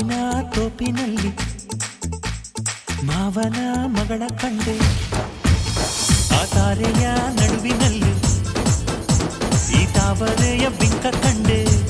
ತೋಪಿನಲ್ಲಿ ಮಾವನ ಮಗಳ ಕಂಡೆ. ಆ ತಾರೆಯ ನಡುವಿನಲ್ಲಿ ಈ ತಾವರೆಯ ಬಿಂಕ ಕಂಡೆ.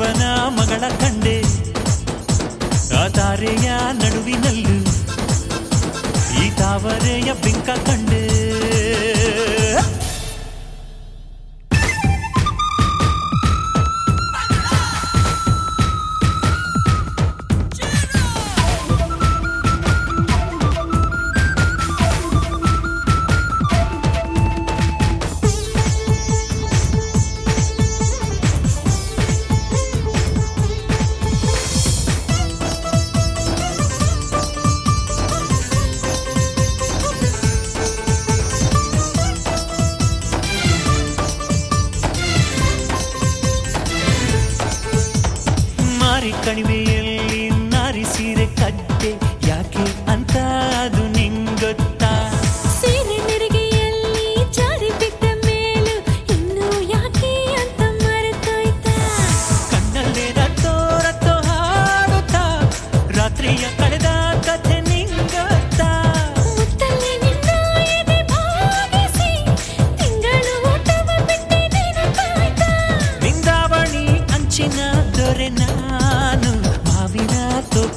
ಮಾವನ ಮಗಳ ಕಂಡೆ. ಆ ತಾರೆಯ ನಡುವಿನಲ್ಲೂ ಈ ತಾವರೆಯ ಬಿಂಕ ಕಂಡೆ. ಕಣಿವೆಯ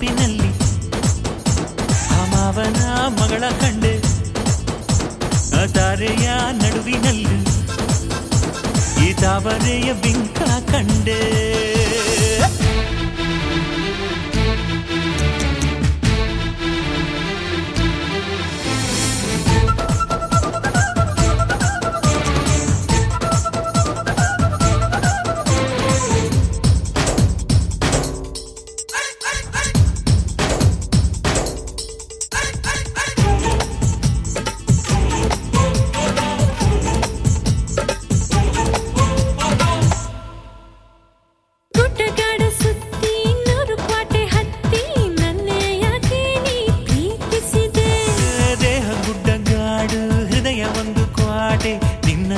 ತೋಪಿನಲ್ಲಿ ಆ ಮಾವನ ಮಗಳ ಕಂಡೆ. ಅದಾರೆಯ ನಡುವಿನಲ್ಲಿ. ಈ ತಾವರೆಯ ಬಿಂಕ ಕಂಡೆ.